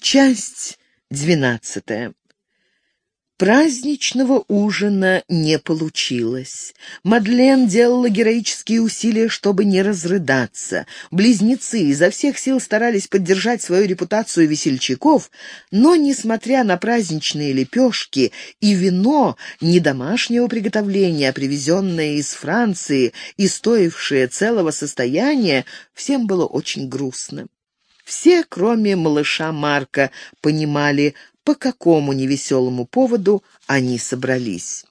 Часть двенадцатая. Праздничного ужина не получилось. Мадлен делала героические усилия, чтобы не разрыдаться. Близнецы изо всех сил старались поддержать свою репутацию весельчаков, но, несмотря на праздничные лепешки и вино не домашнего приготовления, а привезенное из Франции и стоившее целого состояния, всем было очень грустно. Все, кроме малыша Марка, понимали, по какому невеселому поводу они собрались.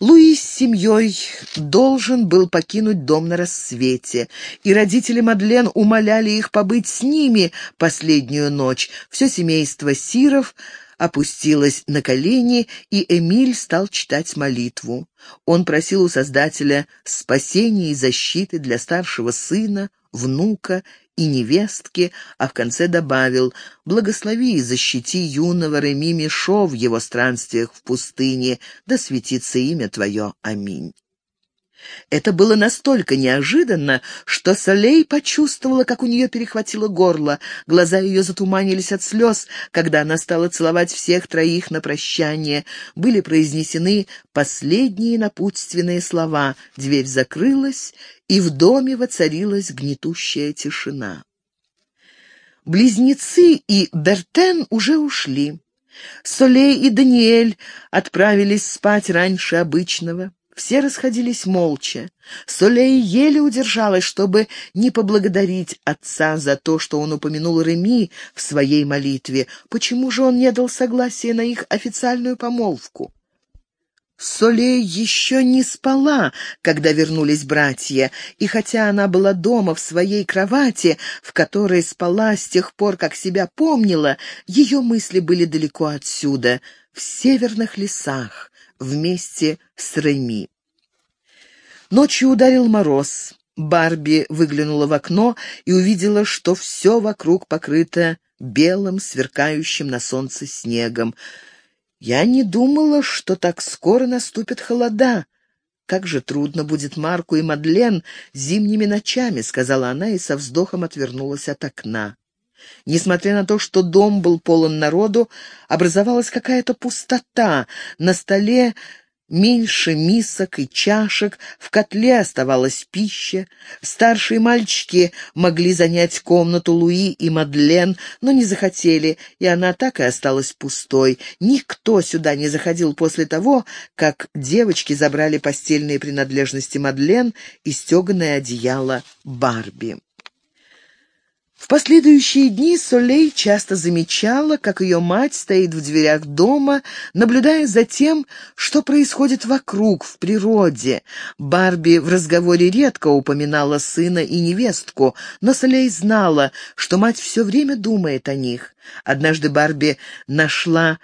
Луи с семьей должен был покинуть дом на рассвете, и родители Мадлен умоляли их побыть с ними последнюю ночь. Все семейство Сиров опустилось на колени, и Эмиль стал читать молитву. Он просил у Создателя спасения и защиты для старшего сына, внука и невестки, а в конце добавил «Благослови и защити юного Реми Мишо в его странствиях в пустыне, да светится имя Твое. Аминь». Это было настолько неожиданно, что Солей почувствовала, как у нее перехватило горло. Глаза ее затуманились от слез, когда она стала целовать всех троих на прощание. Были произнесены последние напутственные слова. Дверь закрылась, и в доме воцарилась гнетущая тишина. Близнецы и Бертен уже ушли. Солей и Даниэль отправились спать раньше обычного. Все расходились молча. Солей еле удержалась, чтобы не поблагодарить отца за то, что он упомянул Реми в своей молитве. Почему же он не дал согласия на их официальную помолвку? Солей еще не спала, когда вернулись братья, и хотя она была дома в своей кровати, в которой спала с тех пор, как себя помнила, ее мысли были далеко отсюда, в северных лесах, вместе с Реми. Ночью ударил мороз. Барби выглянула в окно и увидела, что все вокруг покрыто белым, сверкающим на солнце снегом. «Я не думала, что так скоро наступят холода. Как же трудно будет Марку и Мадлен зимними ночами», — сказала она и со вздохом отвернулась от окна. Несмотря на то, что дом был полон народу, образовалась какая-то пустота. На столе меньше мисок и чашек, в котле оставалась пища. Старшие мальчики могли занять комнату Луи и Мадлен, но не захотели, и она так и осталась пустой. Никто сюда не заходил после того, как девочки забрали постельные принадлежности Мадлен и стеганое одеяло Барби. В последующие дни Солей часто замечала, как ее мать стоит в дверях дома, наблюдая за тем, что происходит вокруг, в природе. Барби в разговоре редко упоминала сына и невестку, но Солей знала, что мать все время думает о них. Однажды Барби нашла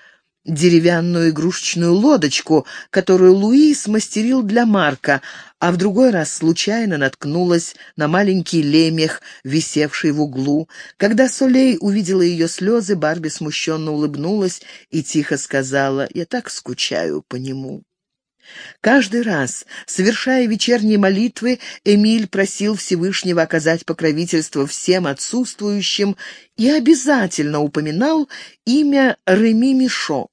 деревянную игрушечную лодочку, которую Луи смастерил для Марка, а в другой раз случайно наткнулась на маленький лемех, висевший в углу. Когда Солей увидела ее слезы, Барби смущенно улыбнулась и тихо сказала «Я так скучаю по нему». Каждый раз, совершая вечерние молитвы, Эмиль просил Всевышнего оказать покровительство всем отсутствующим и обязательно упоминал имя Реми Мишо.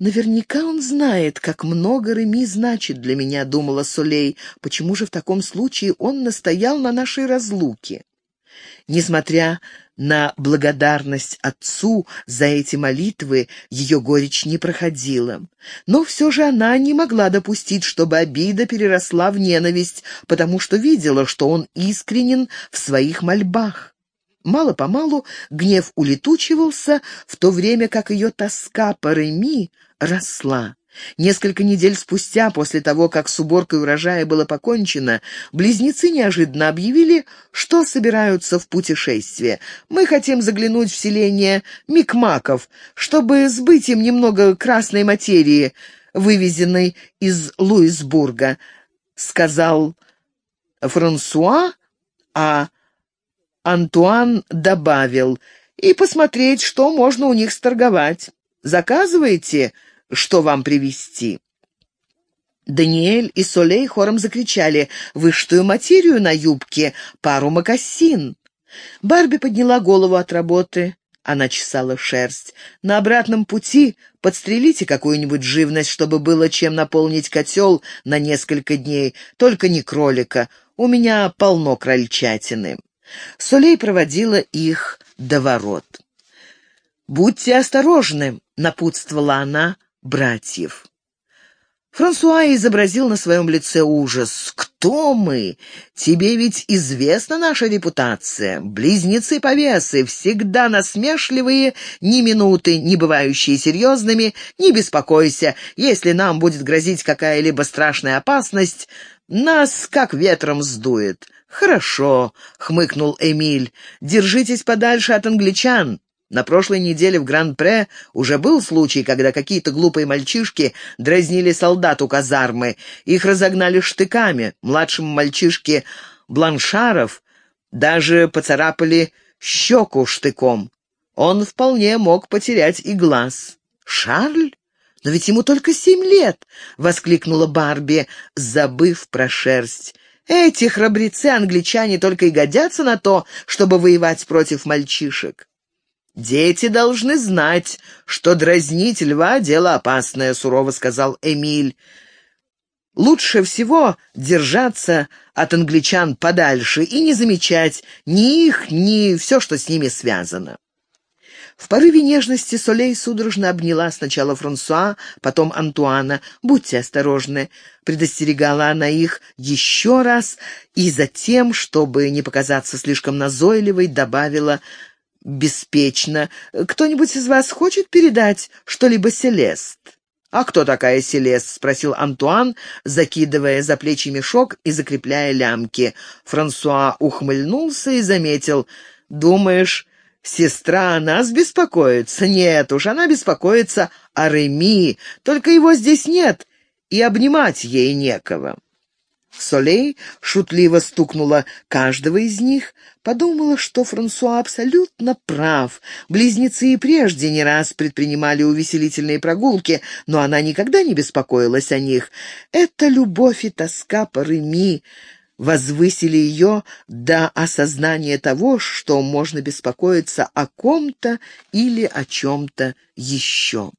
«Наверняка он знает, как много Реми значит для меня», — думала Солей. «Почему же в таком случае он настоял на нашей разлуке?» Несмотря на благодарность отцу за эти молитвы, ее горечь не проходила. Но все же она не могла допустить, чтобы обида переросла в ненависть, потому что видела, что он искренен в своих мольбах. Мало-помалу гнев улетучивался, в то время как ее тоска по Реми росла. Несколько недель спустя, после того, как с уборкой урожая было покончено, близнецы неожиданно объявили, что собираются в путешествие. «Мы хотим заглянуть в селение Микмаков, чтобы сбыть им немного красной материи, вывезенной из Луисбурга», — сказал Франсуа, а Антуан добавил, «и посмотреть, что можно у них сторговать. Заказывайте?» что вам привезти?» Даниэль и Солей хором закричали «Вышитую материю на юбке, пару мокасин». Барби подняла голову от работы. Она чесала шерсть. «На обратном пути подстрелите какую-нибудь живность, чтобы было чем наполнить котел на несколько дней. Только не кролика. У меня полно крольчатины». Солей проводила их до ворот. «Будьте осторожны», — напутствовала она братьев. Франсуа изобразил на своем лице ужас. «Кто мы? Тебе ведь известна наша репутация. Близнецы-повесы, всегда насмешливые, ни минуты, не бывающие серьезными. Не беспокойся, если нам будет грозить какая-либо страшная опасность, нас как ветром сдует». «Хорошо», — хмыкнул Эмиль, — «держитесь подальше от англичан. На прошлой неделе в Гран-Пре уже был случай, когда какие-то глупые мальчишки дразнили солдат у казармы. Их разогнали штыками. Младшему мальчишке Бланшаров даже поцарапали щеку штыком. Он вполне мог потерять и глаз. «Шарль? Но ведь ему только семь лет!» — воскликнула Барби, забыв про шерсть. «Эти храбрецы-англичане только и годятся на то, чтобы воевать против мальчишек». «Дети должны знать, что дразнить льва — дело опасное», — сурово сказал Эмиль. «Лучше всего держаться от англичан подальше и не замечать ни их, ни все, что с ними связано». В порыве нежности Солей судорожно обняла сначала Франсуа, потом Антуана. «Будьте осторожны», — предостерегала она их еще раз, и затем, чтобы не показаться слишком назойливой, добавила беспечно. Кто-нибудь из вас хочет передать что-либо Селест?» «А кто такая Селест?» — спросил Антуан, закидывая за плечи мешок и закрепляя лямки. Франсуа ухмыльнулся и заметил. «Думаешь, сестра о нас беспокоится?» «Нет уж, она беспокоится о Реми, только его здесь нет, и обнимать ей некого». Солей шутливо стукнула каждого из них, подумала, что Франсуа абсолютно прав. Близнецы и прежде не раз предпринимали увеселительные прогулки, но она никогда не беспокоилась о них. Это любовь и тоска по Реми возвысили ее до осознания того, что можно беспокоиться о ком-то или о чем-то еще.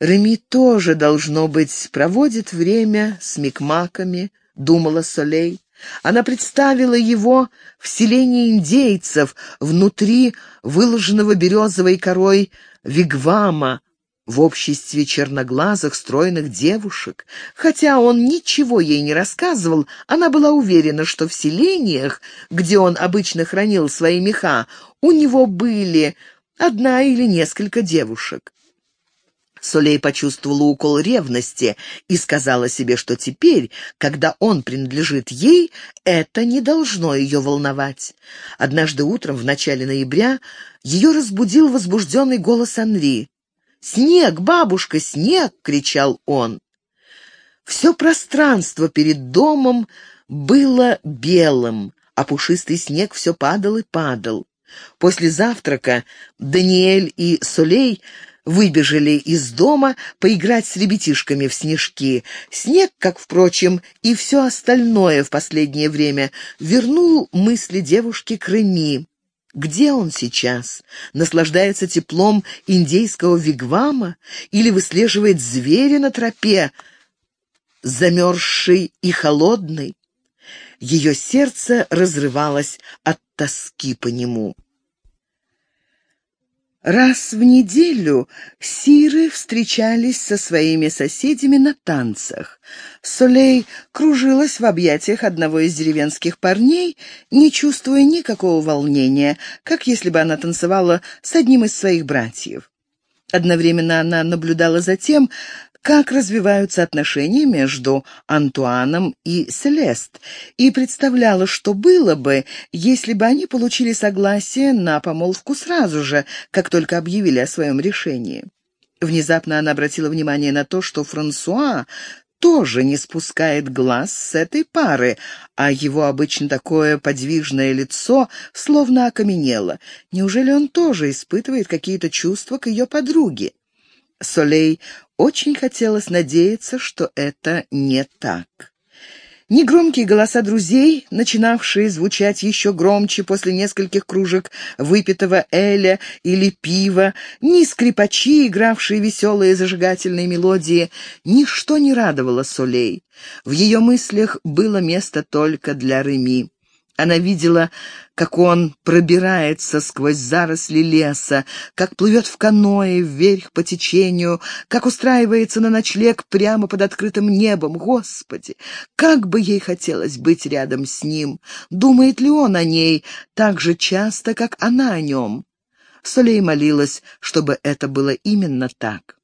Реми тоже, должно быть, проводит время с микмаками, думала Солей. Она представила его в селении индейцев, внутри выложенного березовой корой вигвама, в обществе черноглазых, стройных девушек. Хотя он ничего ей не рассказывал, она была уверена, что в селениях, где он обычно хранил свои меха, у него были одна или несколько девушек. Солей почувствовала укол ревности и сказала себе, что теперь, когда он принадлежит ей, это не должно ее волновать. Однажды утром, в начале ноября, ее разбудил возбужденный голос Анри. «Снег, бабушка, снег!» — кричал он. Все пространство перед домом было белым, а пушистый снег все падал и падал. После завтрака Даниэль и Солей выбежали из дома поиграть с ребятишками в снежки. Снег, как, впрочем, и все остальное в последнее время, вернул мысли девушки к Реми. Где он сейчас? Наслаждается теплом индейского вигвама или выслеживает зверя на тропе, замерзший и холодный? Ее сердце разрывалось от тоски по нему. Раз в неделю сиры встречались со своими соседями на танцах. Солей кружилась в объятиях одного из деревенских парней, не чувствуя никакого волнения, как если бы она танцевала с одним из своих братьев. Одновременно она наблюдала за тем, как развиваются отношения между Антуаном и Селест, и представляла, что было бы, если бы они получили согласие на помолвку сразу же, как только объявили о своем решении. Внезапно она обратила внимание на то, что Франсуа тоже не спускает глаз с этой пары, а его обычно такое подвижное лицо словно окаменело. Неужели он тоже испытывает какие-то чувства к ее подруге? Солей очень хотелось надеяться, что это не так. Негромкие голоса друзей, начинавшие звучать еще громче после нескольких кружек выпитого эля или пива, ни скрипачи, игравшие веселые зажигательные мелодии, ничто не радовало Солей. В ее мыслях было место только для Реми. Она видела, как он пробирается сквозь заросли леса, как плывет в каное вверх по течению, как устраивается на ночлег прямо под открытым небом. Господи, как бы ей хотелось быть рядом с ним! Думает ли он о ней так же часто, как она о нем? Солей молилась, чтобы это было именно так.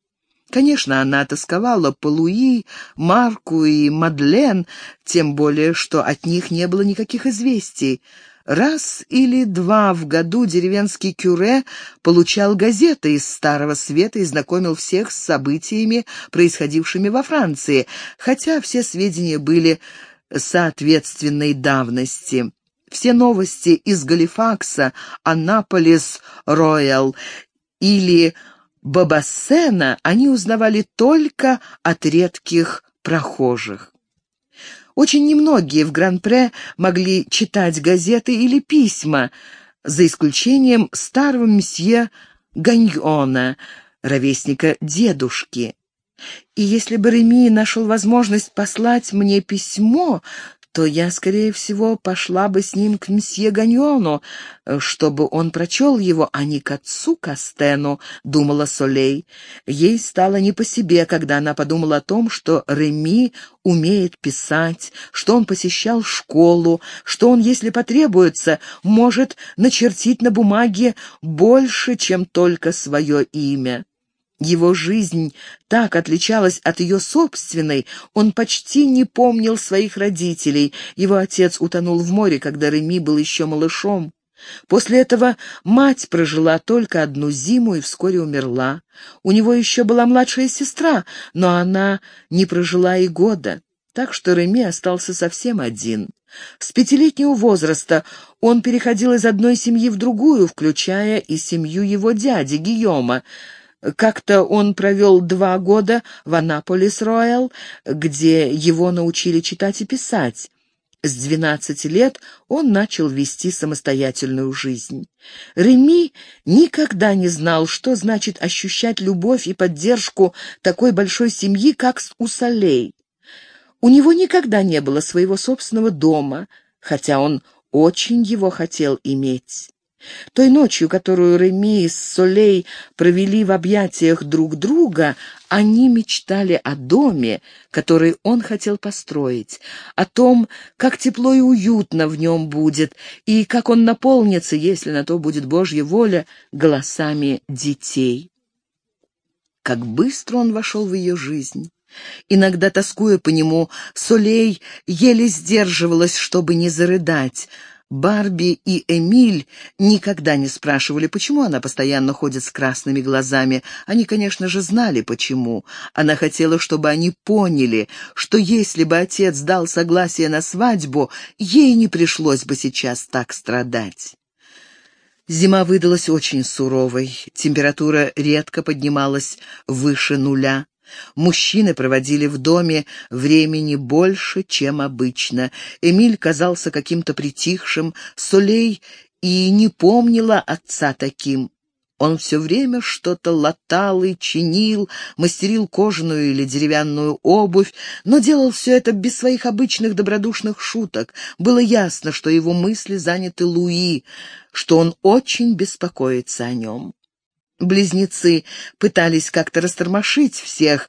Конечно, она тосковала по Луи, Марку и Мадлен, тем более, что от них не было никаких известий. Раз или два в году деревенский кюре получал газеты из Старого Света и знакомил всех с событиями, происходившими во Франции, хотя все сведения были соответственной давности. Все новости из Галифакса, Аннаполис, Роял или Бабассена они узнавали только от редких прохожих. Очень немногие в Гран-Пре могли читать газеты или письма, за исключением старого месье Ганьона, ровесника дедушки. И если бы Реми нашел возможность послать мне письмо, то я, скорее всего, пошла бы с ним к мсье Ганьону, э, чтобы он прочел его, а не к отцу Кастену, — думала Солей. Ей стало не по себе, когда она подумала о том, что Реми умеет писать, что он посещал школу, что он, если потребуется, может начертить на бумаге больше, чем только свое имя. Его жизнь так отличалась от ее собственной, он почти не помнил своих родителей. Его отец утонул в море, когда Реми был еще малышом. После этого мать прожила только одну зиму и вскоре умерла. У него еще была младшая сестра, но она не прожила и года, так что Реми остался совсем один. С пятилетнего возраста он переходил из одной семьи в другую, включая и семью его дяди Гийома, как-то он провел два года в Анаполис-Роял, где его научили читать и писать. С двенадцати лет он начал вести самостоятельную жизнь. Реми никогда не знал, что значит ощущать любовь и поддержку такой большой семьи, как у Солей. У него никогда не было своего собственного дома, хотя он очень его хотел иметь. Той ночью, которую Реми с Солей провели в объятиях друг друга, они мечтали о доме, который он хотел построить, о том, как тепло и уютно в нем будет, и как он наполнится, если на то будет Божья воля, голосами детей. Как быстро он вошел в ее жизнь. Иногда, тоскуя по нему, Солей еле сдерживалась, чтобы не зарыдать — Барби и Эмиль никогда не спрашивали, почему она постоянно ходит с красными глазами. Они, конечно же, знали, почему. Она хотела, чтобы они поняли, что если бы отец дал согласие на свадьбу, ей не пришлось бы сейчас так страдать. Зима выдалась очень суровой, температура редко поднималась выше нуля. Мужчины проводили в доме времени больше, чем обычно. Эмиль казался каким-то притихшим, Солей и не помнила отца таким. Он все время что-то латал и чинил, мастерил кожаную или деревянную обувь, но делал все это без своих обычных добродушных шуток. Было ясно, что его мысли заняты Луи, что он очень беспокоится о нем. Близнецы пытались как-то растормошить всех.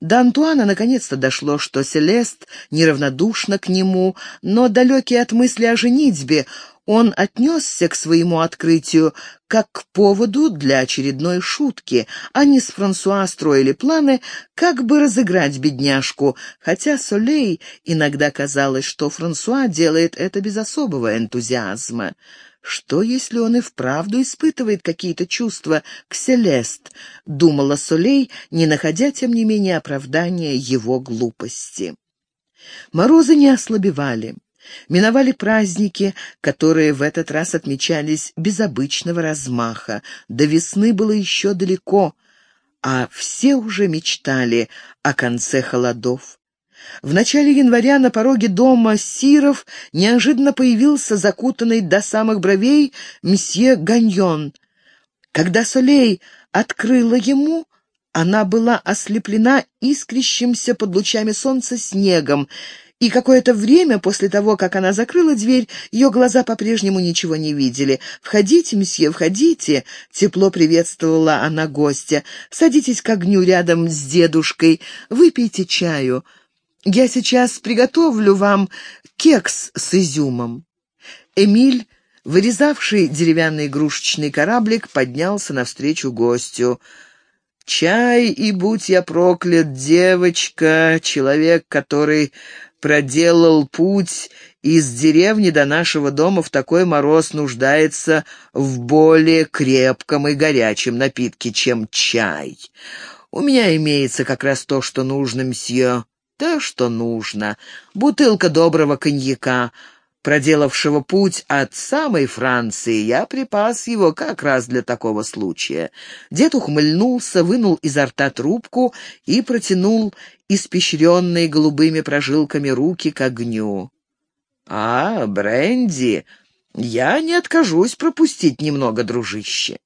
До Антуана наконец-то дошло, что Селест неравнодушна к нему, но, далекий от мысли о женитьбе, он отнесся к своему открытию как к поводу для очередной шутки. Они с Франсуа строили планы, как бы разыграть бедняжку, хотя Солей иногда казалось, что Франсуа делает это без особого энтузиазма. Что, если он и вправду испытывает какие-то чувства к Селест, думала Солей, не находя, тем не менее, оправдания его глупости. Морозы не ослабевали. Миновали праздники, которые в этот раз отмечались без обычного размаха. До весны было еще далеко, а все уже мечтали о конце холодов. В начале января на пороге дома Сиров неожиданно появился закутанный до самых бровей мсье Ганьон. Когда Солей открыла ему, она была ослеплена искрящимся под лучами солнца снегом, и какое-то время после того, как она закрыла дверь, ее глаза по-прежнему ничего не видели. «Входите, месье, входите!» — тепло приветствовала она гостя. «Садитесь к огню рядом с дедушкой, выпейте чаю. Я сейчас приготовлю вам кекс с изюмом». Эмиль, вырезавший деревянный игрушечный кораблик, поднялся навстречу гостю. «Чай и будь я проклят, девочка, человек, который проделал путь из деревни до нашего дома в такой мороз нуждается в более крепком и горячем напитке, чем чай. У меня имеется как раз то, что нужно, мсье, то, что нужно. Бутылка доброго коньяка, проделавшего путь от самой Франции, я припас его как раз для такого случая. Дед ухмыльнулся, вынул изо рта трубку и протянул испещренные голубыми прожилками руки к огню. «А, бренди, я не откажусь пропустить немного, дружище».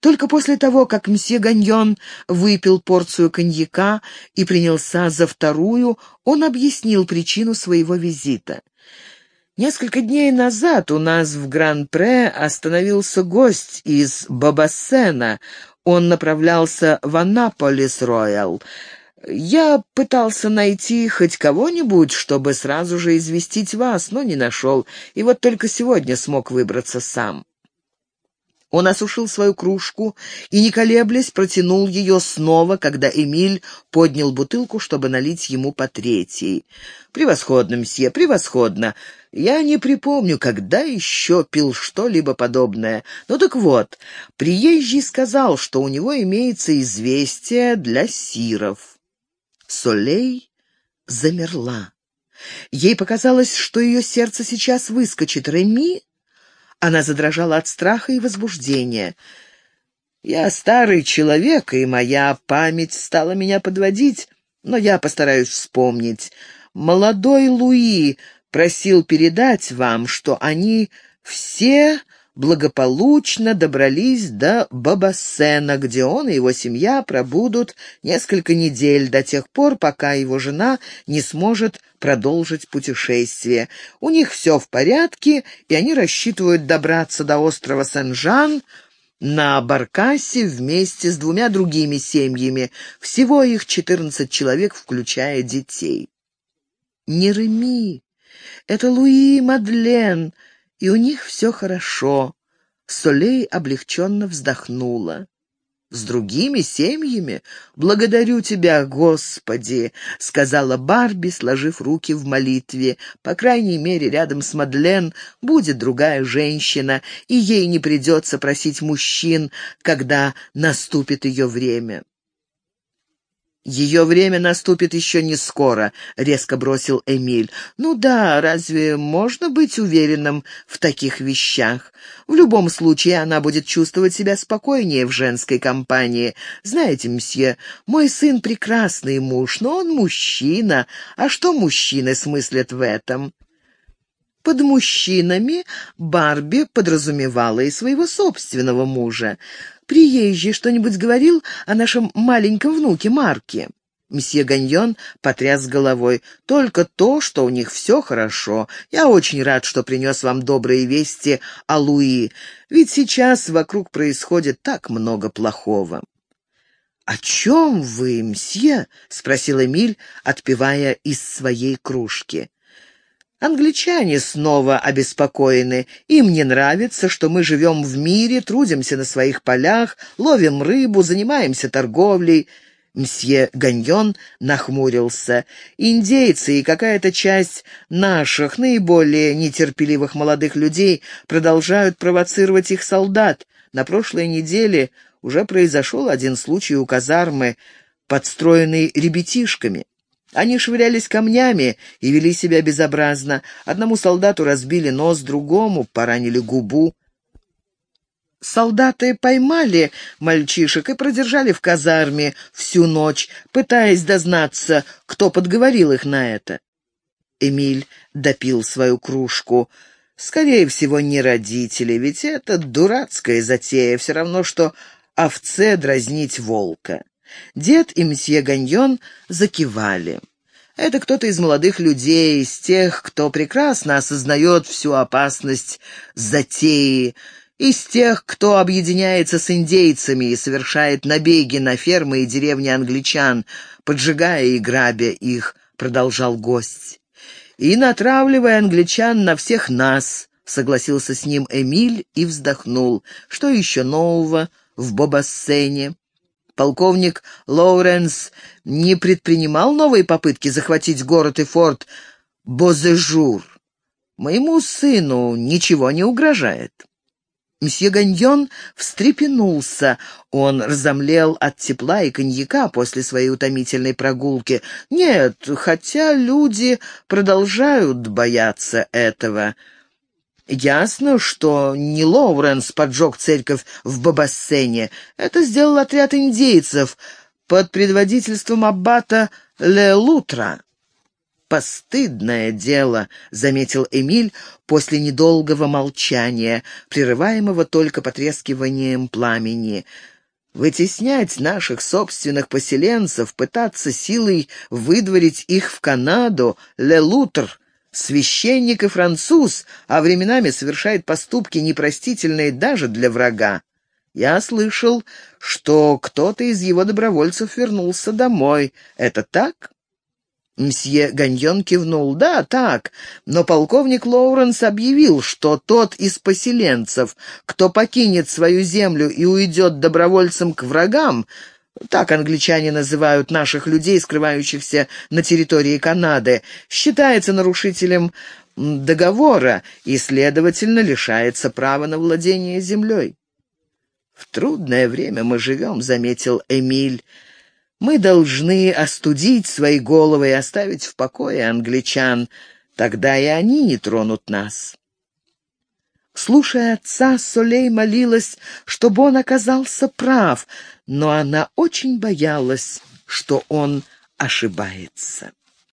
Только после того, как мсье Ганьон выпил порцию коньяка и принялся за вторую, он объяснил причину своего визита. Несколько дней назад у нас в Гран-Пре остановился гость из Бабассена. Он направлялся в Анаполис-Роял. Я пытался найти хоть кого-нибудь, чтобы сразу же известить вас, но не нашел, и вот только сегодня смог выбраться сам. Он осушил свою кружку и, не колеблясь, протянул ее снова, когда Эмиль поднял бутылку, чтобы налить ему по третьей. «Превосходно, мсье, превосходно. Я не припомню, когда еще пил что-либо подобное. Ну так вот, приезжий сказал, что у него имеется известие для сиров». Солей замерла. Ей показалось, что ее сердце сейчас выскочит. Реми она задрожала от страха и возбуждения. «Я старый человек, и моя память стала меня подводить, но я постараюсь вспомнить. Молодой Луи просил передать вам, что они все благополучно добрались до Бабасена, где он и его семья пробудут несколько недель до тех пор, пока его жена не сможет продолжить путешествие. У них все в порядке, и они рассчитывают добраться до острова Сен-Жан на Баркасе вместе с двумя другими семьями. Всего их четырнадцать человек, включая детей. Не Реми, это Луи Мадлен — и у них все хорошо. Солей облегченно вздохнула. «С другими семьями? Благодарю тебя, Господи!» — сказала Барби, сложив руки в молитве. «По крайней мере, рядом с Мадлен будет другая женщина, и ей не придется просить мужчин, когда наступит ее время». «Ее время наступит еще не скоро», — резко бросил Эмиль. «Ну да, разве можно быть уверенным в таких вещах? В любом случае она будет чувствовать себя спокойнее в женской компании. Знаете, мсье, мой сын прекрасный муж, но он мужчина. А что мужчины смыслят в этом?» Под мужчинами Барби подразумевала и своего собственного мужа. Приезжий что-нибудь говорил о нашем маленьком внуке Марке?» Месье Ганьон потряс головой. «Только то, что у них все хорошо. Я очень рад, что принес вам добрые вести о Луи, ведь сейчас вокруг происходит так много плохого». «О чем вы, мсье?» — спросил Эмиль, отпивая из своей кружки. Англичане снова обеспокоены. Им не нравится, что мы живем в мире, трудимся на своих полях, ловим рыбу, занимаемся торговлей. Мсье Ганьон нахмурился. Индейцы и какая-то часть наших, наиболее нетерпеливых молодых людей продолжают провоцировать их солдат. На прошлой неделе уже произошел один случай у казармы, подстроенный ребятишками. Они швырялись камнями и вели себя безобразно. Одному солдату разбили нос, другому поранили губу. Солдаты поймали мальчишек и продержали в казарме всю ночь, пытаясь дознаться, кто подговорил их на это. Эмиль допил свою кружку. Скорее всего, не родители, ведь это дурацкая затея, все равно, что овце дразнить волка. Дед и мсье Ганьон закивали. Это кто-то из молодых людей, из тех, кто прекрасно осознает всю опасность затеи, из тех, кто объединяется с индейцами и совершает набеги на фермы и деревни англичан, поджигая и грабя их, продолжал гость. И натравливая англичан на всех нас, согласился с ним Эмиль и вздохнул. Что еще нового в Бобассене? Полковник Лоуренс не предпринимал новые попытки захватить город и форт Бозежур. Моему сыну ничего не угрожает. Мсье Ганьон встрепенулся. Он разомлел от тепла и коньяка после своей утомительной прогулки. Нет, хотя люди продолжают бояться этого. Ясно, что не Лоуренс поджег церковь в Бабассене. Это сделал отряд индейцев под предводительством аббата Ле Лутра. «Постыдное дело», — заметил Эмиль после недолгого молчания, прерываемого только потрескиванием пламени. «Вытеснять наших собственных поселенцев, пытаться силой выдворить их в Канаду, Ле Лутр, священник и француз, а временами совершает поступки непростительные даже для врага. Я слышал, что кто-то из его добровольцев вернулся домой. Это так?» Мсье Ганьон кивнул. «Да, так, но полковник Лоуренс объявил, что тот из поселенцев, кто покинет свою землю и уйдет добровольцем к врагам, так англичане называют наших людей, скрывающихся на территории Канады, считается нарушителем договора и, следовательно, лишается права на владение землей». «В трудное время мы живем», — заметил Эмиль. Мы должны остудить свои головы и оставить в покое англичан, тогда и они не тронут нас. Слушая отца, Солей молилась, чтобы он оказался прав, но она очень боялась, что он ошибается.